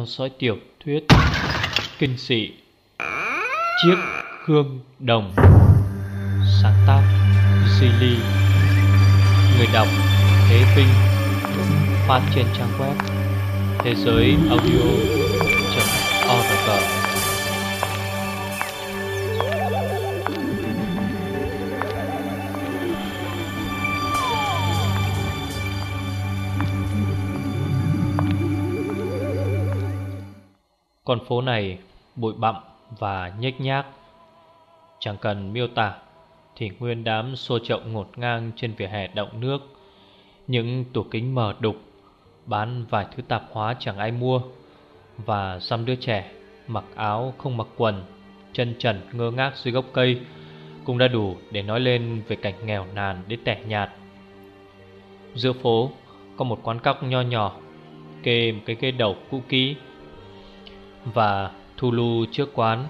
theo dõi tiểu thuyết kinh dị Chiếc gương đồng, Sáng tác Di Người đọc Thế Vinh, Phát trên trang web Thế giới audio.org Con phố này bụi bặm và nhếch nhác. Chẳng cần miêu tả Thì nguyên đám xô trậu ngột ngang trên vỉa hè động nước. Những tủ kính mở đục Bán vài thứ tạp hóa chẳng ai mua. Và xăm đứa trẻ Mặc áo không mặc quần, Chân trần ngơ ngác dưới gốc cây Cũng đã đủ để nói lên về cảnh nghèo nàn đến tẻ nhạt. Giữa phố có một quán cóc nho nhỏ, Kê một cái ghế đầu cũ kỹ và thu lưu trước quán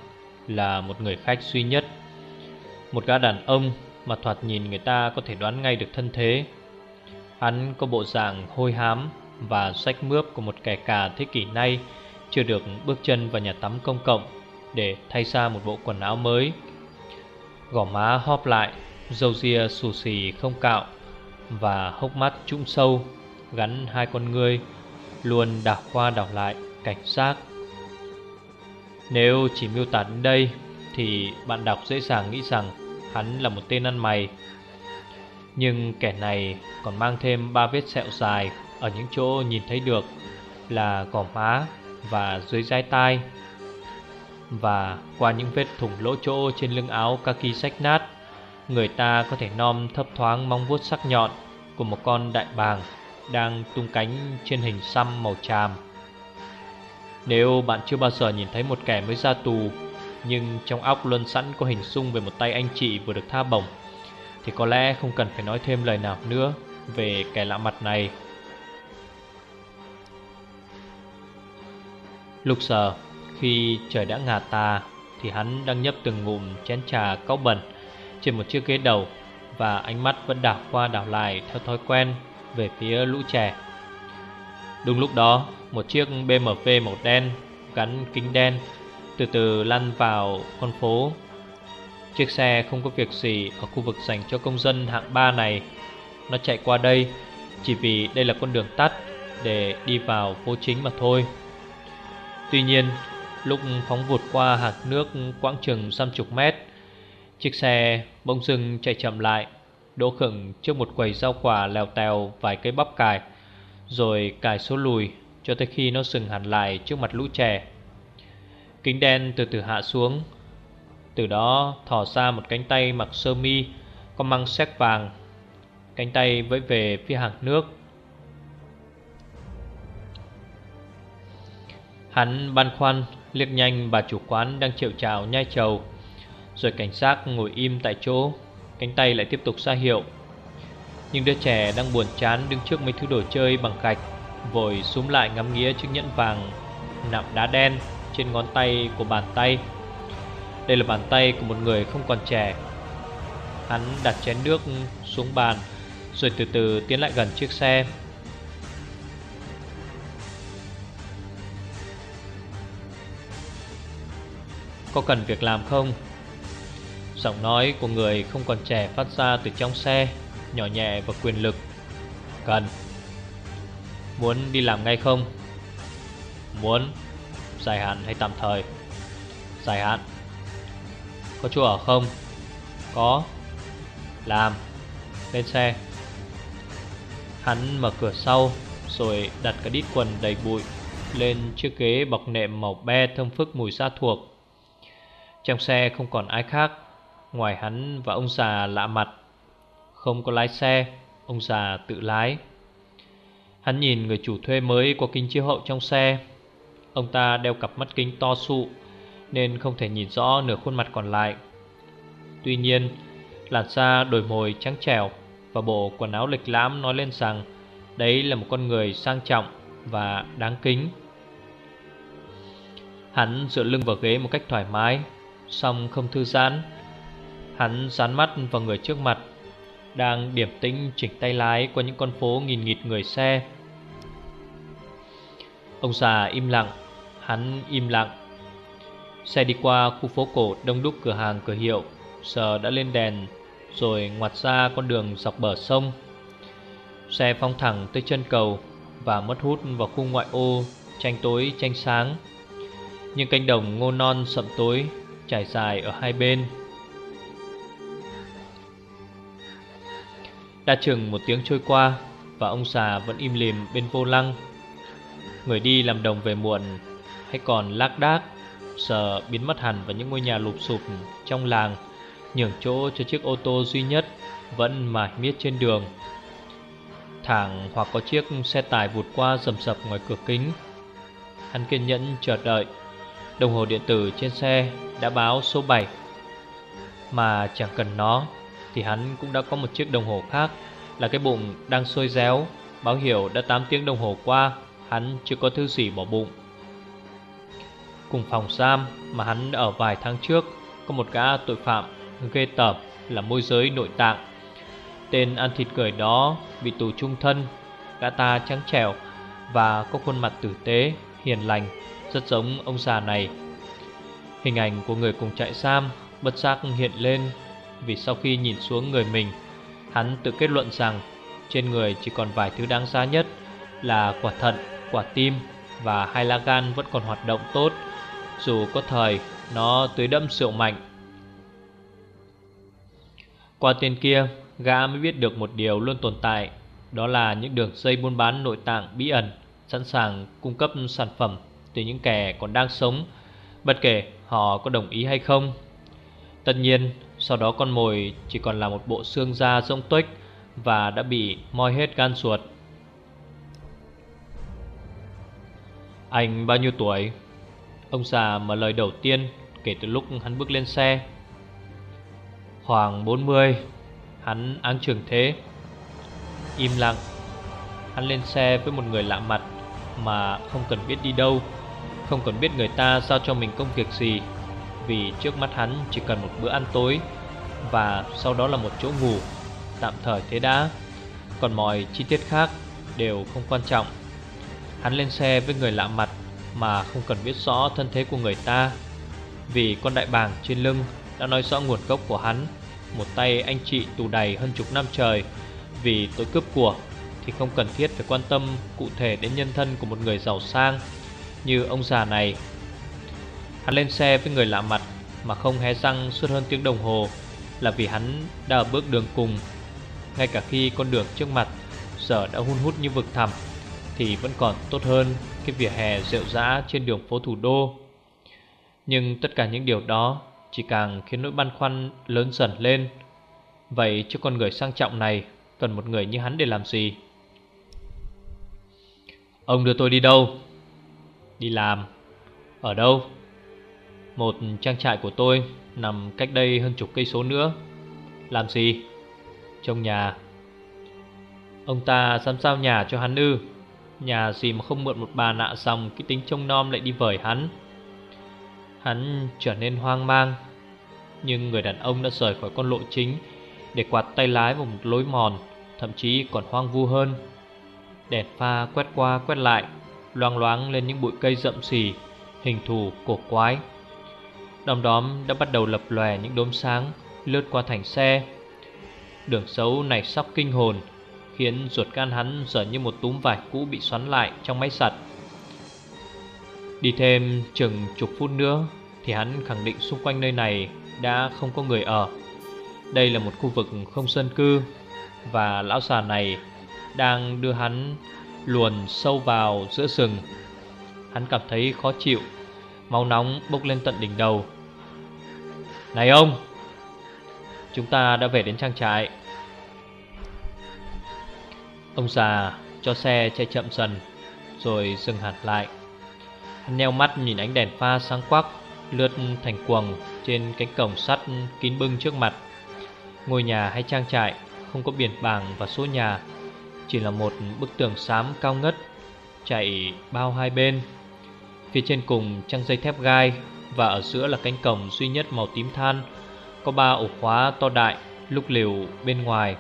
là một người khách duy nhất. Một gã đàn ông mà thoạt nhìn người ta có thể đoán ngay được thân thế. Hắn có bộ dạng hôi hám và sách mướp của một kẻ cà thế kỷ nay Chưa được bước chân vào nhà tắm công cộng để thay ra một bộ quần áo mới. Gỏ má hóp lại, râu ria xù xì không cạo Và hốc mắt trũng sâu gắn hai con ngươi Luôn đảo qua đảo lại cảnh giác nếu chỉ miêu tả đến đây, Thì bạn đọc dễ dàng nghĩ rằng Hắn là một tên ăn mày. Nhưng kẻ này còn mang thêm ba vết sẹo dài Ở những chỗ nhìn thấy được Là gò má và dưới dái tai Và qua những vết thủng lỗ chỗ trên lưng áo kaki sách nát, Người ta có thể nom thấp thoáng mong vuốt sắc nhọn Của một con đại bàng Đang tung cánh trên hình xăm màu tràm nếu bạn chưa bao giờ nhìn thấy một kẻ mới ra tù, Nhưng trong óc luôn sẵn có hình dung về một tay anh chị vừa được tha bổng, Thì có lẽ không cần phải nói thêm lời nào nữa về kẻ lạ mặt này. Lúc giờ, khi trời đã ngả tà, Thì hắn đang nhấp từng ngụm chén trà cáu bẩn Trên một chiếc ghế đầu Và ánh mắt vẫn đảo qua đảo lại theo thói quen Về phía lũ trẻ. Đúng lúc đó một chiếc BMW màu đen gắn kính đen từ từ lăn vào con phố. Chiếc xe không có việc gì ở khu vực dành cho công dân hạng 3 này. Nó chạy qua đây chỉ vì đây là con đường tắt để đi vào phố chính mà thôi. Tuy nhiên, lúc phóng vụt qua hạt nước quãng chừng trăm chục mét, chiếc xe bỗng dưng chạy chậm lại, đỗ khửng trước một quầy rau quả lèo tèo vài cây bắp cải, rồi cài số lùi cho tới khi nó sừng hẳn lại trước mặt lũ trẻ. Kính đen từ từ hạ xuống, Từ đó thỏ ra một cánh tay mặc sơ mi Có măng xét vàng, Cánh tay vẫy về phía hàng nước. Hắn băn khoăn liếc nhanh bà chủ quán đang triệu trào nhai trầu Rồi cảnh sát ngồi im tại chỗ, Cánh tay lại tiếp tục ra hiệu. Nhưng đứa trẻ đang buồn chán đứng trước mấy thứ đồ chơi bằng gạch, Vội xúm lại ngắm nghía chiếc nhẫn vàng Nạm đá đen trên ngón tay của bàn tay. Đây là bàn tay của một người không còn trẻ. Hắn đặt chén nước xuống bàn, Rồi từ từ tiến lại gần chiếc xe. Có cần việc làm không? Giọng nói của người không còn trẻ phát ra từ trong xe. Nhỏ nhẹ và quyền lực. Cần. Muốn đi làm ngay không? Muốn. Dài hạn hay tạm thời? Dài hạn. Có chỗ ở không? Có. Làm. Lên xe. Hắn mở cửa sau, Rồi đặt cái đít quần đầy bụi Lên chiếc ghế bọc nệm màu be thơm phức mùi xa thuộc. Trong xe không còn ai khác, Ngoài hắn và ông già lạ mặt. Không có lái xe, Ông già tự lái. Hắn nhìn người chủ thuê mới có kính chiếu hậu trong xe. Ông ta đeo cặp mắt kính to sụ, Nên không thể nhìn rõ nửa khuôn mặt còn lại. Tuy nhiên, Làn da đổi mồi trắng trẻo Và bộ quần áo lịch lãm nói lên rằng Đấy là một con người sang trọng Và đáng kính. Hắn dựa lưng vào ghế một cách thoải mái Xong không thư giãn. Hắn dán mắt vào người trước mặt đang điểm tĩnh chỉnh tay lái qua những con phố nghìn nghịt người xe. Ông già im lặng, Hắn im lặng. Xe đi qua khu phố cổ đông đúc cửa hàng cửa hiệu Giờ đã lên đèn, Rồi ngoặt ra con đường dọc bờ sông. Xe phong thẳng tới chân cầu Và mất hút vào khu ngoại ô, Tranh tối, tranh sáng. Những cánh đồng ngô non sậm tối Trải dài ở hai bên. Đã chừng một tiếng trôi qua Và ông già vẫn im lìm bên vô lăng. Người đi làm đồng về muộn Hay còn lác đác, Sợ biến mất hẳn vào những ngôi nhà lụp sụp trong làng, Nhường chỗ cho chiếc ô tô duy nhất Vẫn mải miết trên đường. Thẳng hoặc có chiếc xe tải vụt qua rầm rập ngoài cửa kính. Hắn kiên nhẫn chờ đợi. Đồng hồ điện tử trên xe đã báo số 7 Mà chẳng cần nó. Thì hắn cũng đã có một chiếc đồng hồ khác Là cái bụng đang sôi réo. Báo hiệu đã 8 tiếng đồng hồ qua Hắn chưa có thứ gì bỏ bụng. Cùng phòng giam mà hắn ở vài tháng trước Có một gã tội phạm ghê tởm là môi giới nội tạng. Tên ăn thịt cười đó bị tù trung thân Gã ta trắng trẻo và có khuôn mặt tử tế, hiền lành Rất giống ông già này. Hình ảnh của người cùng trại giam bất giác hiện lên vì sau khi nhìn xuống người mình Hắn tự kết luận rằng trên người chỉ còn vài thứ đáng giá nhất Là quả thận, quả tim và hai lá gan vẫn còn hoạt động tốt Dù có thời nó tưới đẫm rượu mạnh. Qua tên kia Gã mới biết được một điều luôn tồn tại Đó là những đường dây buôn bán nội tạng bí ẩn Sẵn sàng cung cấp sản phẩm Từ những kẻ còn đang sống Bất kể họ có đồng ý hay không. Tất nhiên sau đó con mồi chỉ còn là một bộ xương da rỗng tuếch Và đã bị moi hết gan ruột. Anh bao nhiêu tuổi? Ông già mở lời đầu tiên Kể từ lúc hắn bước lên xe. Khoảng 40 Hắn áng trường thế. Im lặng, Hắn lên xe với một người lạ mặt Mà không cần biết đi đâu, Không cần biết người ta giao cho mình công việc gì. Vì trước mắt hắn chỉ cần một bữa ăn tối Và sau đó là một chỗ ngủ, Tạm thời thế đã. Còn mọi chi tiết khác đều không quan trọng. Hắn lên xe với người lạ mặt Mà không cần biết rõ thân thế của người ta, Vì con đại bàng trên lưng đã nói rõ nguồn gốc của hắn. Một tay anh chị tù đầy hơn chục năm trời, Vì tội cướp của Thì không cần thiết phải quan tâm cụ thể đến nhân thân của một người giàu sang Như ông già này. Hắn lên xe với người lạ mặt Mà không hé răng suốt hơn tiếng đồng hồ Là vì hắn đã ở bước đường cùng. Ngay cả khi con đường trước mặt Giờ đã hun hút như vực thẳm Thì vẫn còn tốt hơn Cái vỉa hè rượu rã trên đường phố thủ đô. Nhưng tất cả những điều đó chỉ càng khiến nỗi băn khoăn lớn dần lên. Vậy chứ con người sang trọng này Cần một người như hắn để làm gì? Ông đưa tôi đi đâu? Đi làm. Ở đâu? Một trang trại của tôi Nằm cách đây hơn chục cây số nữa. Làm gì? Trong nhà. Ông ta dám sao nhà cho hắn ư? Nhà gì mà không mượn một bà nạ xong Cái tính trông nom lại đi vời hắn? Hắn trở nên hoang mang. Nhưng người đàn ông đã rời khỏi con lộ chính Để quạt tay lái vào một lối mòn, Thậm chí còn hoang vu hơn. Đèn pha quét qua quét lại, Loang loáng lên những bụi cây rậm xì Hình thù cổ quái. Đom đóm đã bắt đầu lập lòe những đốm sáng Lướt qua thành xe. Đường xấu này sóc kinh hồn, Khiến ruột gan hắn giờ như một túm vải cũ bị xoắn lại trong máy sặt. Đi thêm chừng chục phút nữa Thì hắn khẳng định xung quanh nơi này đã không có người ở. Đây là một khu vực không dân cư Và lão già này đang đưa hắn luồn sâu vào giữa rừng. Hắn cảm thấy khó chịu, Máu nóng bốc lên tận đỉnh đầu. Này ông, Chúng ta đã về đến trang trại. Ông già cho xe chạy chậm dần, Rồi dừng hẳn lại. Hắn nheo mắt nhìn ánh đèn pha sáng quắc Lướt thành quầng trên cánh cổng sắt kín bưng trước mặt. Ngôi nhà hay trang trại Không có biển bảng và số nhà, Chỉ là một bức tường xám cao ngất, Chạy bao hai bên. Phía trên cùng trăng dây thép gai và ở giữa là cánh cổng duy nhất màu tím than, Có ba ổ khóa to đại, Lúc liều bên ngoài.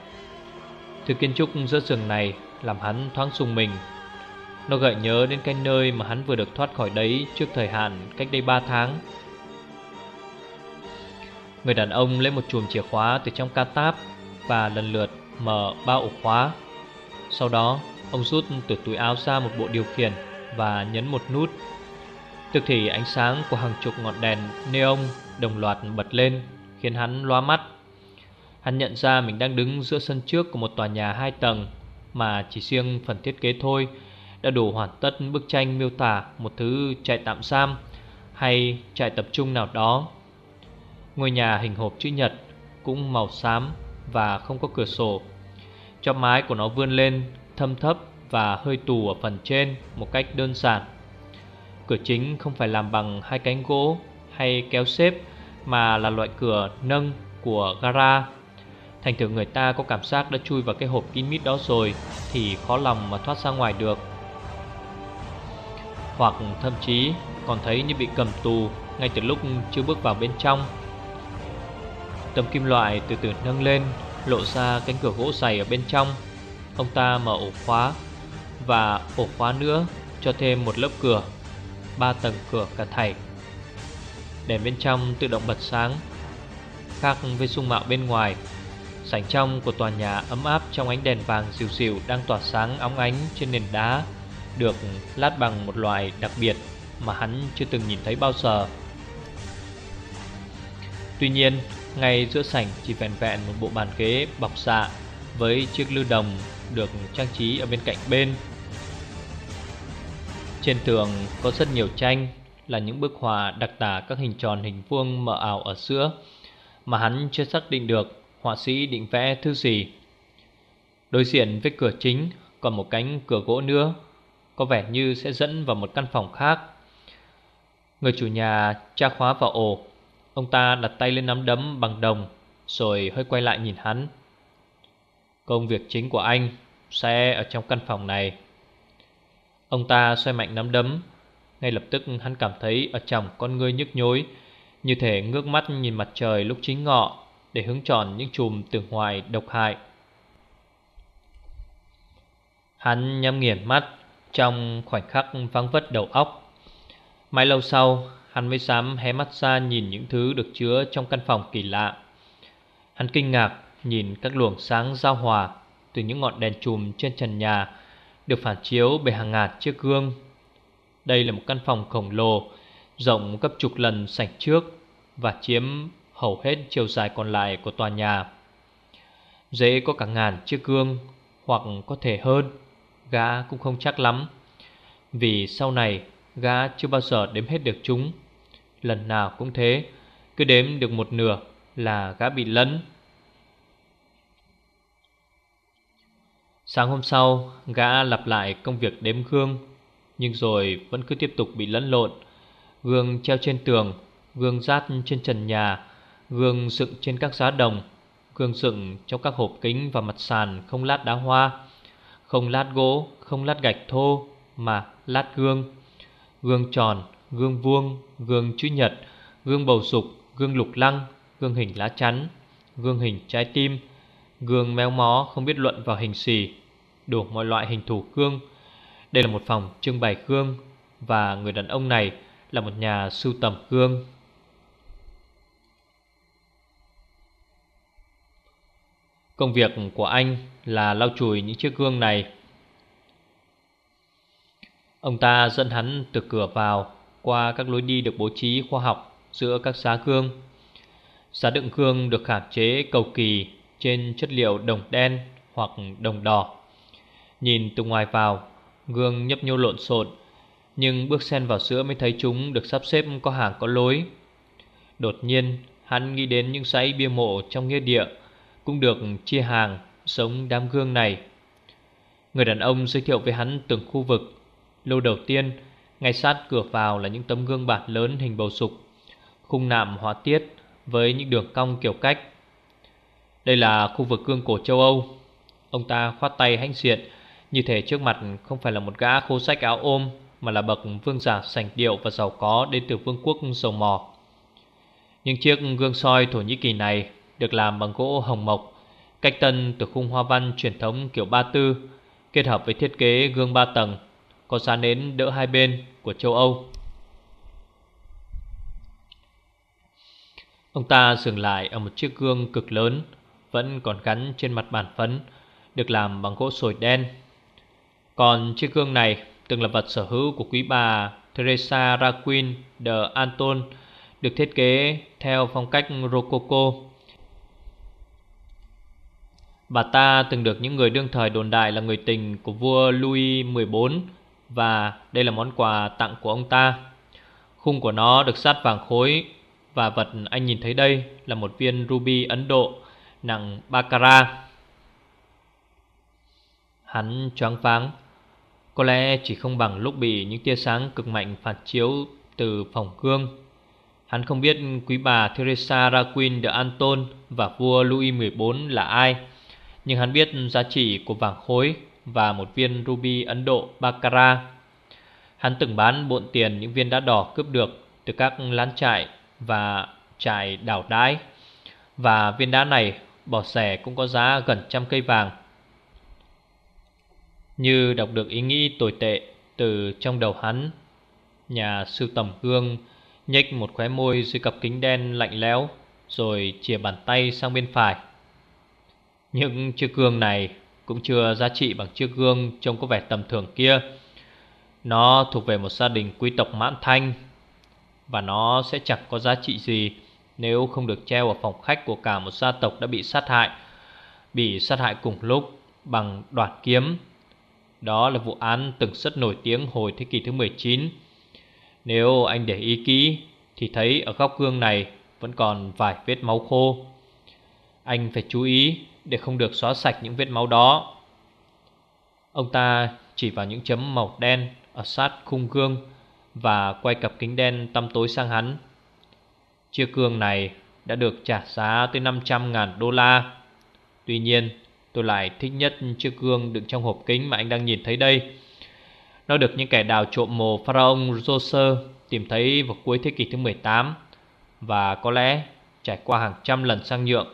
Thứ kiến trúc giữa rừng này Làm hắn thoáng sùng mình. Nó gợi nhớ đến cái nơi mà hắn vừa được thoát khỏi đấy trước thời hạn cách đây 3 tháng. Người đàn ông lấy một chùm chìa khóa từ trong ca táp Và lần lượt mở ba ổ khóa. Sau đó, ông rút từ túi áo ra một bộ điều khiển Và nhấn một nút. Tức thì ánh sáng của hàng chục ngọn đèn neon đồng loạt bật lên, Khiến hắn loa mắt. Hắn nhận ra mình đang đứng giữa sân trước của một tòa nhà hai tầng, Mà chỉ riêng phần thiết kế thôi Đã đủ hoàn tất bức tranh miêu tả một thứ trại tạm giam Hay trại tập trung nào đó. Ngôi nhà hình hộp chữ nhật Cũng màu xám và không có cửa sổ. Chóp mái của nó vươn lên, thâm thấp và hơi tù ở phần trên một cách đơn giản. Cửa chính không phải làm bằng hai cánh gỗ hay kéo xếp, Mà là loại cửa nâng của gara. Thành thử người ta có cảm giác đã chui vào cái hộp kín mít đó rồi Thì khó lòng mà thoát ra ngoài được. Hoặc thậm chí còn thấy như bị cầm tù Ngay từ lúc chưa bước vào bên trong. Tấm kim loại từ từ nâng lên, Lộ ra cánh cửa gỗ dày ở bên trong. Ông ta mở ổ khóa Và ổ khóa nữa cho thêm một lớp cửa. Ba tầng cửa cả thảy. Đèn bên trong tự động bật sáng Khác với dung mạo bên ngoài Sảnh trong của tòa nhà ấm áp trong ánh đèn vàng xìu xìu đang tỏa sáng óng ánh trên nền đá Được lát bằng một loại đặc biệt mà hắn chưa từng nhìn thấy bao giờ. Tuy nhiên, ngay giữa sảnh chỉ vẹn vẹn một bộ bàn ghế bọc xạ Với chiếc lư đồng được trang trí ở bên cạnh bên. Trên tường có rất nhiều tranh, là những bức họa đặc tả các hình tròn hình vuông mờ ảo ở giữa, Mà hắn chưa xác định được họa sĩ định vẽ thứ gì. Đối diện với cửa chính còn một cánh cửa gỗ nữa, Có vẻ như sẽ dẫn vào một căn phòng khác. Người chủ nhà tra khóa vào ổ, Ông ta đặt tay lên nắm đấm bằng đồng, Rồi hơi quay lại nhìn hắn. Công việc chính của anh sẽ ở trong căn phòng này. Ông ta xoay mạnh nắm đấm Ngay lập tức hắn cảm thấy ở trong con ngươi nhức nhối Như thể ngước mắt nhìn mặt trời lúc chính ngọ để hướng tròn những chùm từ ngoài độc hại. Hắn nhắm nghiền mắt trong khoảnh khắc vắng vất đầu óc. Mãi lâu sau, hắn mới dám hé mắt ra nhìn những thứ được chứa trong căn phòng kỳ lạ. Hắn kinh ngạc nhìn các luồng sáng giao hòa từ những ngọn đèn chùm trên trần nhà được phản chiếu bởi hàng ngàn chiếc gương. Đây là một căn phòng khổng lồ, rộng gấp chục lần sảnh trước và chiếm hầu hết chiều dài còn lại của tòa nhà. Dễ có cả ngàn chiếc gương hoặc có thể hơn, gã cũng không chắc lắm. Vì sau này gã chưa bao giờ đếm hết được chúng. Lần nào cũng thế, cứ đếm được một nửa là gã bị lẫn. Sáng hôm sau, gã lặp lại công việc đếm gương, nhưng rồi vẫn cứ tiếp tục bị lẫn lộn. Gương treo trên tường, gương rát trên trần nhà, Gương dựng trên các giá đồng Gương dựng trong các hộp kính và mặt sàn không lát đá hoa Không lát gỗ, không lát gạch thô Mà lát gương Gương tròn, gương vuông, gương chữ nhật Gương bầu dục, gương lục lăng Gương hình lá chắn Gương hình trái tim Gương méo mó không biết luận vào hình xì Đủ mọi loại hình thủ gương Đây là một phòng trưng bày gương Và người đàn ông này là một nhà sưu tầm gương Công việc của anh là lau chùi những chiếc gương này. Ông ta dẫn hắn từ cửa vào, Qua các lối đi được bố trí khoa học Giữa các giá gương Giá đựng gương được khảm chế cầu kỳ Trên chất liệu đồng đen hoặc đồng đỏ. Nhìn từ ngoài vào Gương nhấp nhô lộn xộn Nhưng bước xen vào giữa mới thấy chúng Được sắp xếp có hàng có lối Đột nhiên hắn nghĩ đến những dãy bia mộ trong nghĩa địa cũng được chia hàng sống đám gương này. Người đàn ông giới thiệu với hắn từng khu vực. Lô đầu tiên, ngay sát cửa vào là những tấm gương bạc lớn hình bầu sục, khung nạm họa tiết với những đường cong kiểu cách. Đây là khu vực gương cổ châu Âu. Ông ta khoát tay hãnh diện, như thể trước mặt không phải là một gã khô sách áo ôm mà là bậc vương giả sành điệu và giàu có đến từ vương quốc dầu mỏ. Những chiếc gương soi Thổ Nhĩ Kỳ này được làm bằng gỗ hồng mộc, cách tân từ khung hoa văn truyền thống kiểu ba tư, kết hợp với thiết kế gương ba tầng, Có giá nến đỡ hai bên của châu Âu Ông ta dừng lại ở một chiếc gương cực lớn Vẫn còn gắn trên mặt bàn phấn Được làm bằng gỗ sồi đen còn chiếc gương này từng là vật sở hữu của quý bà Teresa Raquin de Anton, Được thiết kế theo phong cách Rococo Bà ta từng được những người đương thời đồn đại là người tình của vua Louis XIV Và đây là món quà tặng của ông ta. Khung của nó được sát vàng khối Và vật anh nhìn thấy đây là một viên ruby Ấn Độ nặng baccarat Hắn choáng váng. Có lẽ chỉ không bằng lúc bị những tia sáng cực mạnh phản chiếu từ phòng gương Hắn không biết quý bà Teresa Raquin de Anton và vua Louis XIV là ai, nhưng hắn biết giá trị của vàng khối Và một viên ruby Ấn Độ Baccarat. Hắn từng bán bộn tiền những viên đá đỏ cướp được Từ các lán trại và trại đảo đái, Và viên đá này bỏ rẻ cũng có giá gần trăm cây vàng. Như đọc được ý nghĩ tồi tệ từ trong đầu hắn. Nhà sưu tầm gương nhếch một khóe môi dưới cặp kính đen lạnh lẽo, Rồi chìa bàn tay sang bên phải. Những chiếc gương này cũng chưa giá trị bằng chiếc gương trông có vẻ tầm thường kia. Nó thuộc về một gia đình quý tộc mãn thanh, Và nó sẽ chẳng có giá trị gì Nếu không được treo ở phòng khách của cả một gia tộc đã bị sát hại, Bị sát hại cùng lúc bằng đoạt kiếm. Đó là vụ án từng rất nổi tiếng hồi thế kỷ thứ 19 Nếu anh để ý kỹ, Thì thấy ở góc gương này vẫn còn vài vết máu khô. Anh phải chú ý để không được xóa sạch những vết máu đó. Ông ta chỉ vào những chấm màu đen Ở sát khung gương Và quay cặp kính đen tăm tối sang hắn. Chiếc gương này đã được trả giá tới 500 ngàn đô la. Tuy nhiên tôi lại thích nhất chiếc gương đựng trong hộp kính mà anh đang nhìn thấy đây. Nó được những kẻ đào trộm mồ pharaoh Joser tìm thấy vào cuối thế kỷ thứ 18 Và có lẽ trải qua hàng trăm lần sang nhượng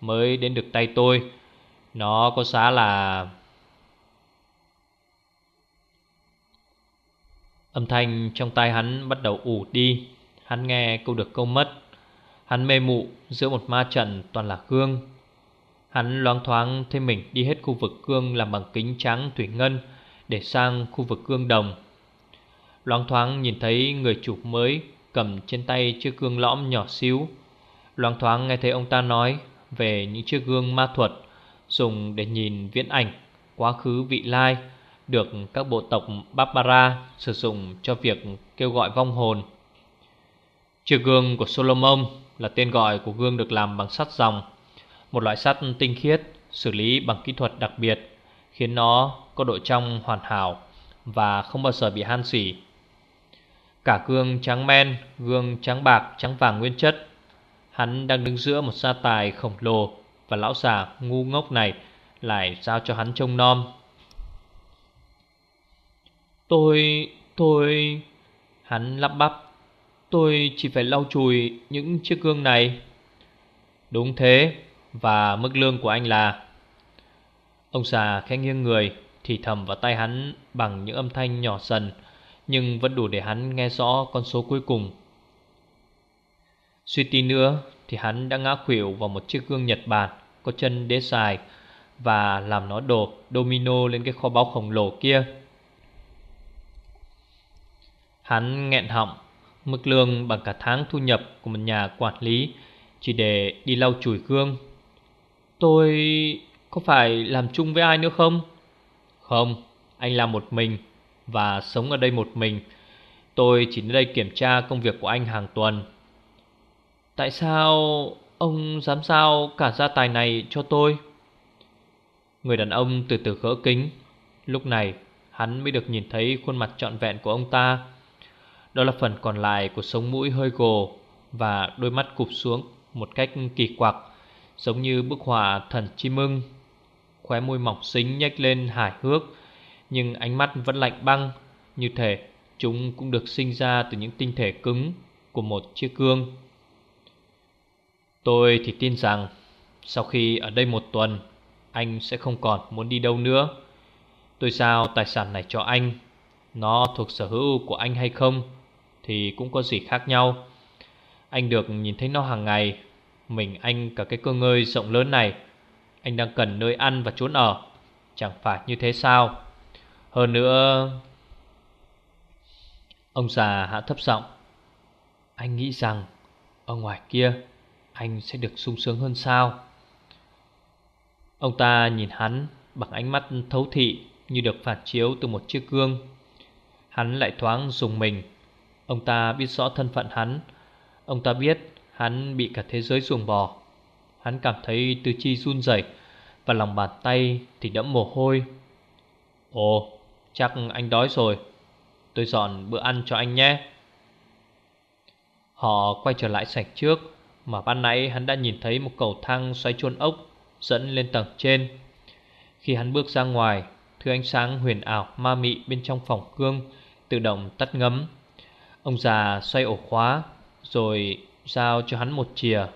mới đến được tay tôi. Nó có giá là Âm thanh trong tai hắn bắt đầu ủ đi. Hắn nghe câu được câu mất. Hắn mê mụ giữa một ma trận toàn là gương. Hắn loáng thoáng thấy mình đi hết khu vực gương làm bằng kính trắng thủy ngân Để sang khu vực gương đồng. Loáng thoáng nhìn thấy người chủ mới cầm trên tay chiếc gương lõm nhỏ xíu. Loáng thoáng nghe thấy ông ta nói về những chiếc gương ma thuật dùng để nhìn viễn ảnh quá khứ vị lai được các bộ tộc Barbara sử dụng cho việc kêu gọi vong hồn. Chiếc gương của Solomon là tên gọi của gương được làm bằng sắt dòng, một loại sắt tinh khiết xử lý bằng kỹ thuật đặc biệt khiến nó có độ trong hoàn hảo và không bao giờ bị han xỉ. Cả gương trắng men, gương trắng bạc, trắng vàng nguyên chất. Hắn đang đứng giữa một gia tài khổng lồ Và lão già ngu ngốc này Lại giao cho hắn trông nom. Tôi... tôi... Hắn lắp bắp Tôi chỉ phải lau chùi những chiếc gương này. Đúng thế và mức lương của anh là Ông già khẽ nghiêng người Thì thầm vào tay hắn Bằng những âm thanh nhỏ dần Nhưng vẫn đủ để hắn nghe rõ con số cuối cùng Suy tí nữa thì hắn đã ngã khuỷu vào một chiếc gương Nhật Bản có chân đế dài và làm nó đổ domino lên cái kho báu khổng lồ kia. Hắn nghẹn họng, mức lương bằng cả tháng thu nhập của một nhà quản lý chỉ để đi lau chùi gương. Tôi có phải làm chung với ai nữa không? Không, anh làm một mình và sống ở đây một mình. Tôi chỉ đến đây kiểm tra công việc của anh hàng tuần Tại sao ông dám giao cả gia tài này cho tôi? Người đàn ông từ từ gỡ kính Lúc này hắn mới được nhìn thấy khuôn mặt trọn vẹn của ông ta Đó là phần còn lại của sống mũi hơi gồ Và đôi mắt cụp xuống một cách kỳ quặc Giống như bức họa thần chim mưng, Khóe môi mọc xính nhếch lên hài hước Nhưng ánh mắt vẫn lạnh băng. Như thể chúng cũng được sinh ra từ những tinh thể cứng của một chiếc gương. Tôi thì tin rằng sau khi ở đây một tuần Anh sẽ không còn muốn đi đâu nữa. Tôi giao tài sản này cho anh. Nó thuộc sở hữu của anh hay không Thì cũng có gì khác nhau. Anh được nhìn thấy nó hàng ngày mình, anh, cả cái cơ ngơi rộng lớn này. Anh đang cần nơi ăn và trốn ở. Chẳng phải như thế sao? Hơn nữa, Ông già hạ thấp giọng. Anh nghĩ rằng Ở ngoài kia, Anh sẽ được sung sướng hơn sao? Ông ta nhìn hắn Bằng ánh mắt thấu thị Như được phản chiếu từ một chiếc gương. Hắn lại thoáng dùng mình. Ông ta biết rõ thân phận hắn. Ông ta biết hắn bị cả thế giới ruồng bò Hắn cảm thấy tư chi run rẩy Và lòng bàn tay thì đẫm mồ hôi. Ồ, chắc anh đói rồi. Tôi dọn bữa ăn cho anh nhé. Họ quay trở lại sạch trước, Mà ban nãy hắn đã nhìn thấy một cầu thang xoay chuôn ốc Dẫn lên tầng trên. Khi hắn bước ra ngoài, Thứ ánh sáng huyền ảo, ma mị bên trong phòng cương Tự động tắt ngấm. Ông già xoay ổ khóa, Rồi giao cho hắn một chìa?